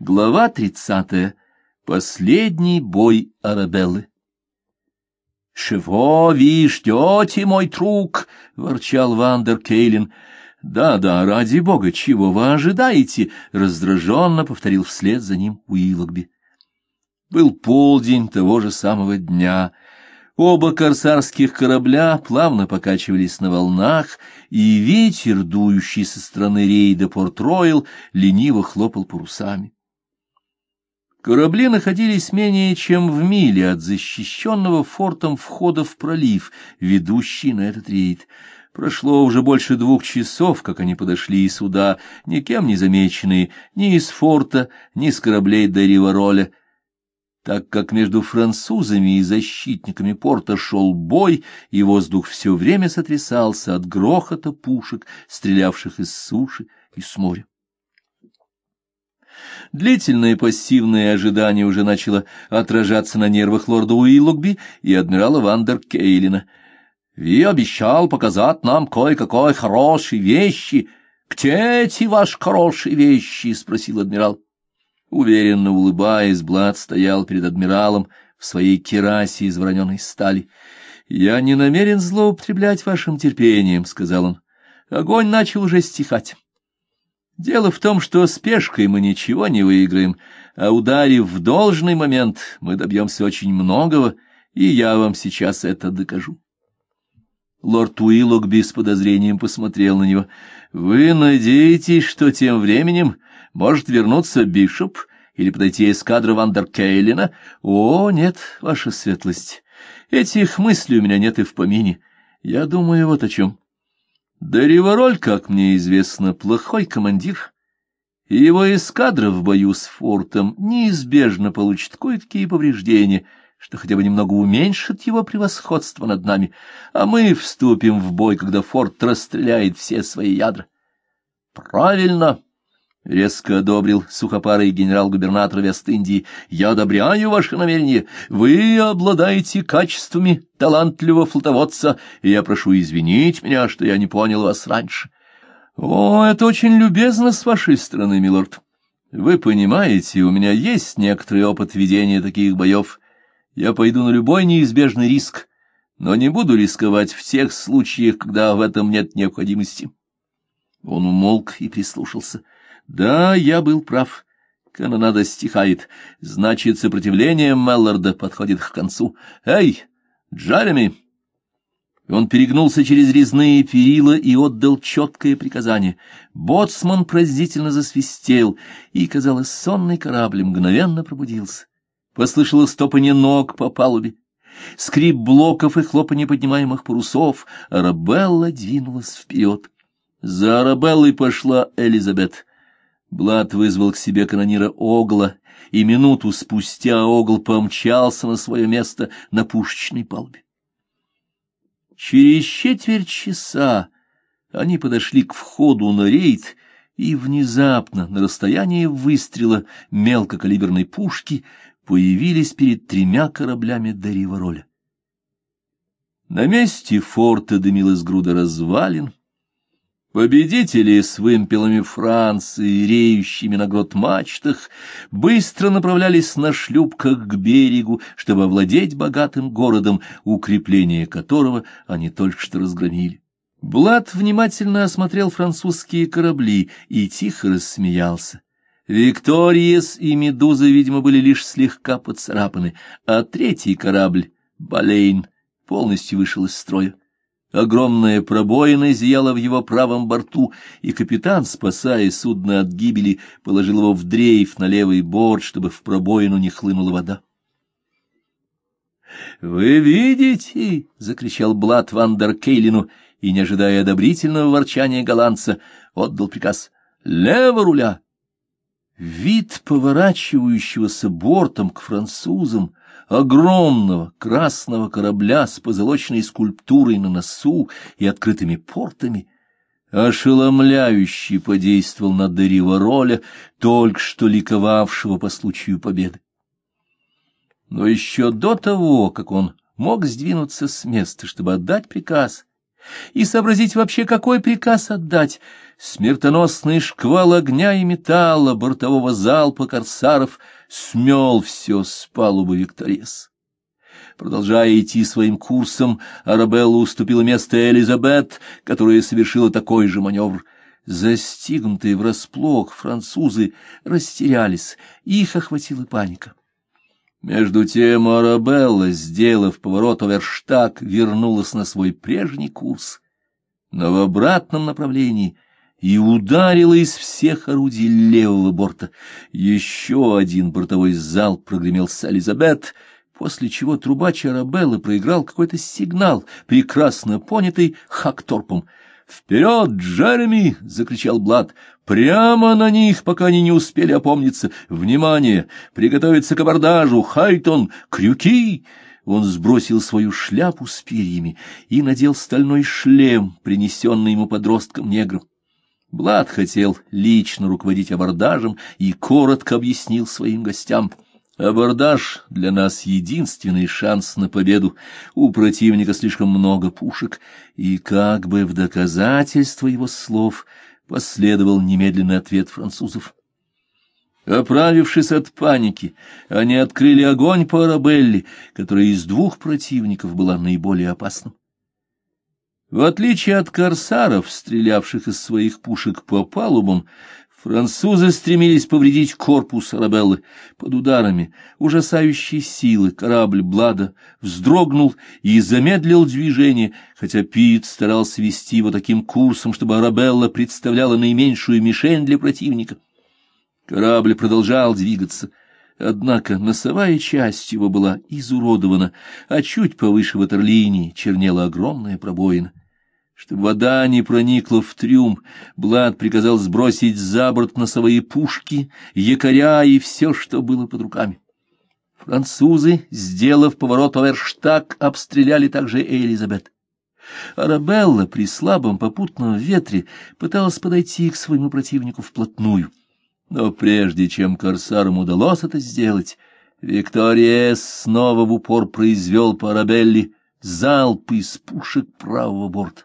Глава тридцатая. Последний бой Арабеллы. «Чего ви ждете, мой друг?» — ворчал Вандер Кейлин. «Да-да, ради бога, чего вы ожидаете?» — раздраженно повторил вслед за ним Уиллогби. Был полдень того же самого дня. Оба корсарских корабля плавно покачивались на волнах, и ветер, дующий со стороны рейда Порт-Ройл, лениво хлопал парусами. Корабли находились менее чем в миле от защищенного фортом входа в пролив, ведущий на этот рейд. Прошло уже больше двух часов, как они подошли сюда, никем не замеченные, ни из форта, ни с кораблей до Ривароля. Так как между французами и защитниками порта шел бой, и воздух все время сотрясался от грохота пушек, стрелявших из суши и с моря. Длительное пассивное ожидание уже начало отражаться на нервах лорда Уиллогби и адмирала Вандер Кейлина. «Ви обещал показать нам кое-какой хорошие вещи. Где эти ваши хорошие вещи?» — спросил адмирал. Уверенно улыбаясь, Блад стоял перед адмиралом в своей керасе из вороненой стали. «Я не намерен злоупотреблять вашим терпением», — сказал он. «Огонь начал уже стихать». Дело в том, что спешкой мы ничего не выиграем, а ударив в должный момент, мы добьемся очень многого, и я вам сейчас это докажу. Лорд Уиллогби с подозрением посмотрел на него. — Вы надеетесь, что тем временем может вернуться Бишоп или подойти эскадра Вандеркейлина? О, нет, ваша светлость, этих мыслей у меня нет и в помине. Я думаю вот о чем. Да Ривороль, как мне известно, плохой командир, и его эскадра в бою с фортом неизбежно получит кое-какие повреждения, что хотя бы немного уменьшит его превосходство над нами, а мы вступим в бой, когда форт расстреляет все свои ядра. Правильно, — резко одобрил сухопарый генерал-губернатор Вест-Индии. — Я одобряю ваше намерение. Вы обладаете качествами талантливого флотоводца, и я прошу извинить меня, что я не понял вас раньше. — О, это очень любезно с вашей стороны, милорд. Вы понимаете, у меня есть некоторый опыт ведения таких боев. Я пойду на любой неизбежный риск, но не буду рисковать в тех случаях, когда в этом нет необходимости. Он умолк и прислушался. — да, я был прав. Канонада стихает. Значит, сопротивление Мелларда подходит к концу. Эй, Джареми! Он перегнулся через резные перила и отдал четкое приказание. Боцман пронзительно засвистел, и, казалось, сонный корабль мгновенно пробудился. Послышалось топанье ног по палубе, скрип блоков и хлопанье поднимаемых парусов. Арабелла двинулась вперед. За Арабеллой пошла Элизабет. Блад вызвал к себе канонира Огла, и минуту спустя Огл помчался на свое место на пушечной палубе. Через четверть часа они подошли к входу на рейд, и внезапно, на расстоянии выстрела мелкокалиберной пушки, появились перед тремя кораблями Дарива На месте форта дымилась груда развалин, Победители с вымпелами Франции, реющими на грот мачтах, быстро направлялись на шлюпках к берегу, чтобы овладеть богатым городом, укрепление которого они только что разгромили. Блад внимательно осмотрел французские корабли и тихо рассмеялся. Викториес и Медуза, видимо, были лишь слегка поцарапаны, а третий корабль, Балейн, полностью вышел из строя. Огромная пробоина зияла в его правом борту, и капитан, спасая судно от гибели, положил его в дрейф на левый борт, чтобы в пробоину не хлынула вода. «Вы видите?» — закричал Блад Вандер Кейлину, и, не ожидая одобрительного ворчания голландца, отдал приказ «Лево руля!» Вид поворачивающегося бортом к французам огромного красного корабля с позолоченной скульптурой на носу и открытыми портами, ошеломляюще подействовал на Дерива Роля, только что ликовавшего по случаю победы. Но еще до того, как он мог сдвинуться с места, чтобы отдать приказ, и сообразить вообще, какой приказ отдать. Смертоносный шквал огня и металла бортового залпа корсаров смел все с палубы Викторес. Продолжая идти своим курсом, Арабелла уступила место Элизабет, которая совершила такой же маневр. Застигнутые врасплох французы растерялись, их охватила паника. Между тем Арабелла, сделав поворот Оверштаг, вернулась на свой прежний курс, но в обратном направлении и ударила из всех орудий левого борта. Еще один бортовой залп прогремел с Элизабет — после чего трубач Арабеллы проиграл какой-то сигнал, прекрасно понятый Хакторпом. «Вперед, Джереми!» — закричал Блад. «Прямо на них, пока они не успели опомниться! Внимание! Приготовиться к абордажу! Хайтон! Крюки!» Он сбросил свою шляпу с перьями и надел стальной шлем, принесенный ему подростком-негром. Блад хотел лично руководить абордажем и коротко объяснил своим гостям — Абордаж для нас единственный шанс на победу. У противника слишком много пушек, и как бы в доказательство его слов последовал немедленный ответ французов. Оправившись от паники, они открыли огонь по Арабелле, которая из двух противников была наиболее опасным. В отличие от корсаров, стрелявших из своих пушек по палубам, Французы стремились повредить корпус Арабеллы. Под ударами ужасающей силы корабль Блада вздрогнул и замедлил движение, хотя Пит старался вести его таким курсом, чтобы Арабелла представляла наименьшую мишень для противника. Корабль продолжал двигаться, однако носовая часть его была изуродована, а чуть повыше ватерлинии чернела огромная пробоина. Чтобы вода не проникла в трюм, Блад приказал сбросить за борт носовые пушки, якоря и все, что было под руками. Французы, сделав поворот Оверштаг, обстреляли также Элизабет. Арабелла при слабом попутном ветре пыталась подойти к своему противнику вплотную. Но прежде чем корсарам удалось это сделать, Виктория снова в упор произвел по Арабелле залп из пушек правого борта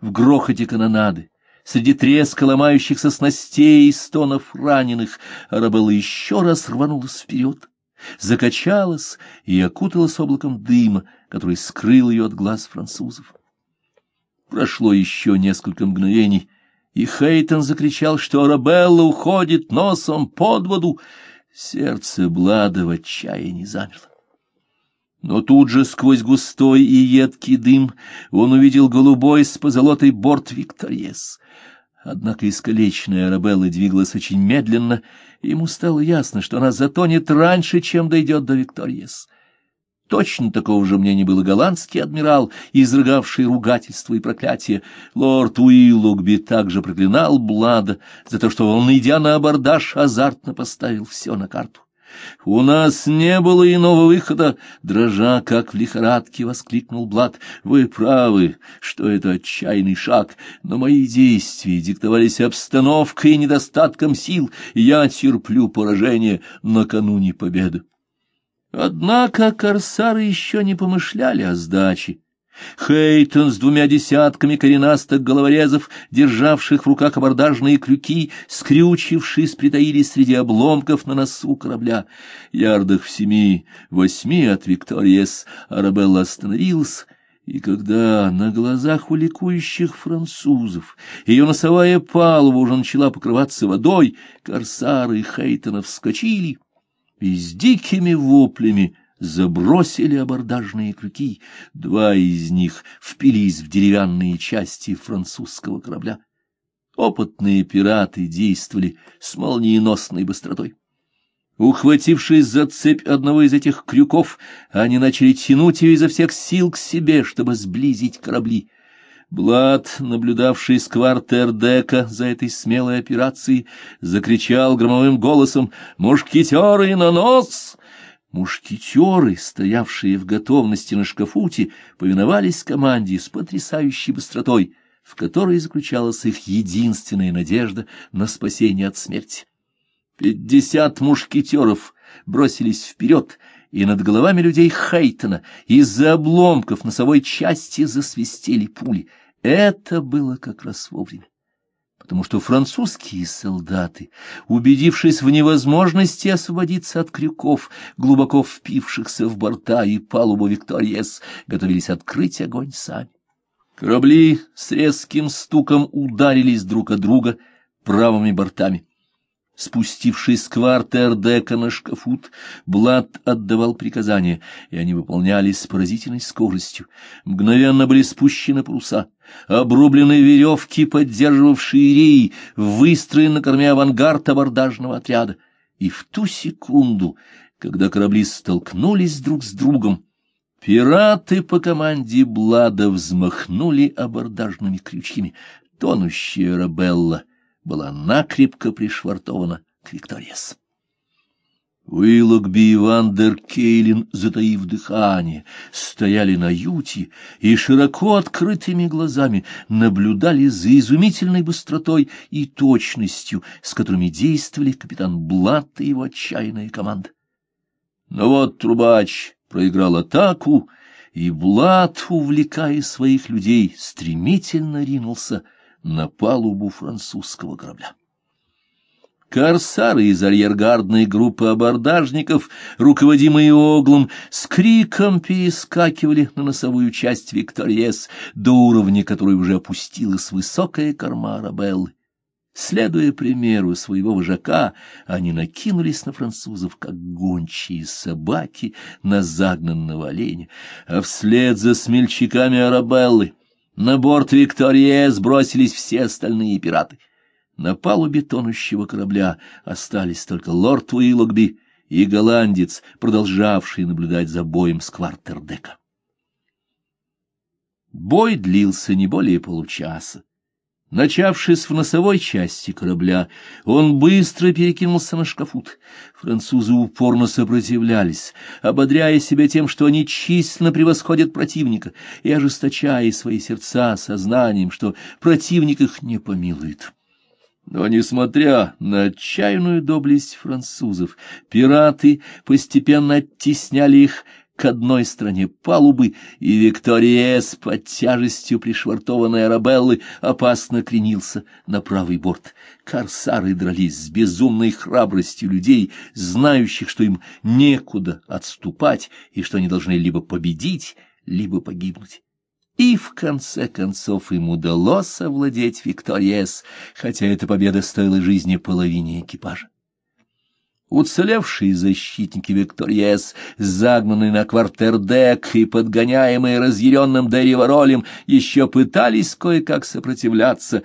в грохоте канонады, среди треска ломающихся снастей и стонов раненых, Арабелла еще раз рванулась вперед, закачалась и окуталась облаком дыма, который скрыл ее от глаз французов. Прошло еще несколько мгновений, и Хейтон закричал, что Арабелла уходит носом под воду. Сердце Блада в отчаянии замерло. Но тут же сквозь густой и едкий дым он увидел голубой с позолотой борт Викториес. Однако искалеченная Арабелла двигалась очень медленно, и ему стало ясно, что она затонет раньше, чем дойдет до Викториес. Точно такого же мнения был и голландский адмирал, изрыгавший ругательство и проклятие. Лорд Уиллугби также проклинал Блада за то, что он, идя на абордаж, азартно поставил все на карту. «У нас не было иного выхода!» — дрожа, как в лихорадке, воскликнул Блад. «Вы правы, что это отчаянный шаг, но мои действия диктовались обстановкой и недостатком сил. Я терплю поражение накануне победы». Однако корсары еще не помышляли о сдаче. Хейтон с двумя десятками коренастых головорезов, державших в руках абордажные крюки, скрючившись, притаились среди обломков на носу корабля. Ярдах в семи-восьми от Викториес Арабелла остановилась, и когда на глазах у ликующих французов ее носовая палуба уже начала покрываться водой, корсары Хейтона вскочили и с дикими воплями забросили абордажные крюки, два из них впились в деревянные части французского корабля. Опытные пираты действовали с молниеносной быстротой. Ухватившись за цепь одного из этих крюков, они начали тянуть ее изо всех сил к себе, чтобы сблизить корабли. Блад, наблюдавший с квартердека за этой смелой операцией, закричал громовым голосом «Мушкетеры на нос!» Мушкетеры, стоявшие в готовности на шкафуте, повиновались команде с потрясающей быстротой, в которой заключалась их единственная надежда на спасение от смерти. Пятьдесят мушкетеров бросились вперед, и над головами людей Хейтона из-за обломков носовой части засвистели пули. Это было как раз вовремя потому что французские солдаты, убедившись в невозможности освободиться от крюков, глубоко впившихся в борта и палубу Викториес, готовились открыть огонь сами. Корабли с резким стуком ударились друг от друга правыми бортами. Спустившись с квартердека на шкафут, Блад отдавал приказания, и они выполнялись с поразительной скоростью. Мгновенно были спущены паруса, обрублены веревки, поддерживавшие реи, выстроен на корме авангард абордажного отряда. И в ту секунду, когда корабли столкнулись друг с другом, пираты по команде Блада взмахнули абордажными крючьями. Тонущая Рабелла — была накрепко пришвартована к Викториес. Уиллогби и Вандер Кейлин, затаив дыхание, стояли на юте и широко открытыми глазами наблюдали за изумительной быстротой и точностью, с которыми действовали капитан Блат и его отчаянная команда. Но вот трубач проиграл атаку, и Блат, увлекая своих людей, стремительно ринулся на палубу французского корабля. Корсары из арьергардной группы абордажников, руководимые оглом, с криком перескакивали на носовую часть Викториес, до уровня которой уже опустилась высокая корма Арабеллы. Следуя примеру своего вожака, они накинулись на французов, как гончие собаки на загнанного оленя, а вслед за смельчаками Арабеллы на борт Виктории сбросились все остальные пираты. На палубе тонущего корабля остались только лорд Уиллогби и голландец, продолжавший наблюдать за боем с квартердека. Бой длился не более получаса. Начавшись в носовой части корабля, он быстро перекинулся на шкафут. Французы упорно сопротивлялись, ободряя себя тем, что они численно превосходят противника, и ожесточая свои сердца сознанием, что противник их не помилует. Но, несмотря на отчаянную доблесть французов, пираты постепенно оттесняли их к одной стороне палубы, и Викториес под тяжестью пришвартованной Арабеллы опасно кренился на правый борт. Корсары дрались с безумной храбростью людей, знающих, что им некуда отступать и что они должны либо победить, либо погибнуть. И в конце концов им удалось овладеть Викториес, хотя эта победа стоила жизни половине экипажа. Уцелевшие защитники Викториес, загнанные на квартердек и подгоняемые разъяренным Дериваролем, еще пытались кое-как сопротивляться,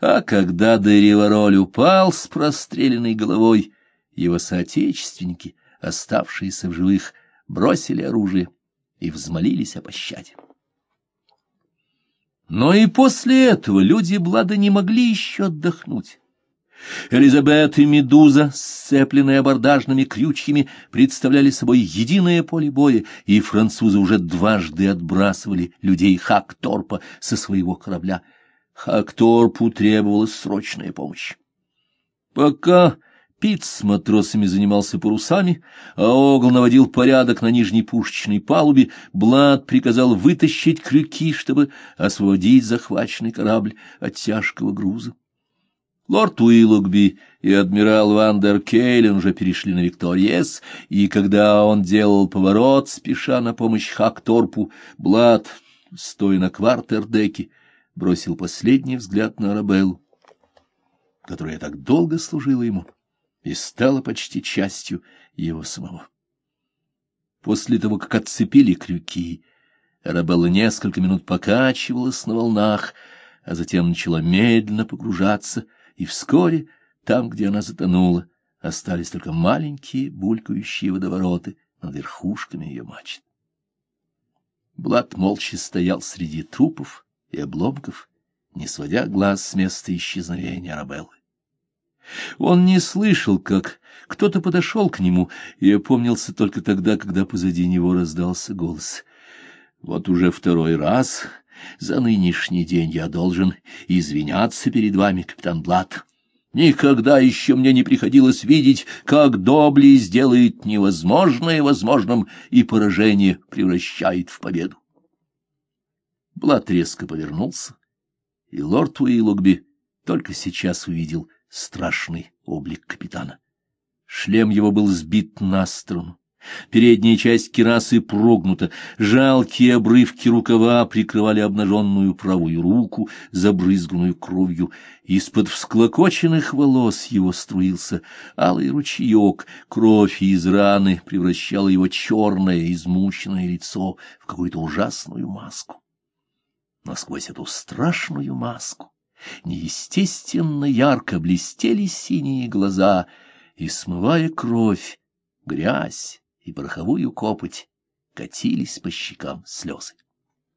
а когда Деривароль упал с простреленной головой, его соотечественники, оставшиеся в живых, бросили оружие и взмолились о пощаде. Но и после этого люди Блада не могли еще отдохнуть. Элизабет и Медуза, сцепленные абордажными крючьями, представляли собой единое поле боя, и французы уже дважды отбрасывали людей Хакторпа со своего корабля. Хакторпу требовалась срочная помощь. Пока Пит с матросами занимался парусами, а Огл наводил порядок на нижней пушечной палубе, Блад приказал вытащить крюки, чтобы освободить захваченный корабль от тяжкого груза. Лорд Уиллогби и адмирал Вандер Кейлен уже перешли на Викториес, и когда он делал поворот, спеша на помощь Хакторпу, Блад, стоя на квартердеке, бросил последний взгляд на Арабеллу, которая так долго служила ему и стала почти частью его самого. После того, как отцепили крюки, Арабелла несколько минут покачивалась на волнах, а затем начала медленно погружаться — и вскоре там, где она затонула, остались только маленькие булькающие водовороты над верхушками ее мачт. Блад молча стоял среди трупов и обломков, не сводя глаз с места исчезновения Арабеллы. Он не слышал, как кто-то подошел к нему, и опомнился только тогда, когда позади него раздался голос. «Вот уже второй раз за нынешний день я должен извиняться перед вами, капитан Блад. Никогда еще мне не приходилось видеть, как доблесть делает невозможное возможным и поражение превращает в победу. Блад резко повернулся, и лорд Уиллогби только сейчас увидел страшный облик капитана. Шлем его был сбит на сторону. Передняя часть кирасы прогнута, жалкие обрывки рукава прикрывали обнаженную правую руку, забрызганную кровью. Из-под всклокоченных волос его струился алый ручеек, кровь из раны превращала его черное, измученное лицо в какую-то ужасную маску. Но сквозь эту страшную маску неестественно ярко блестели синие глаза, и, смывая кровь, грязь, и пороховую копоть катились по щекам слезы.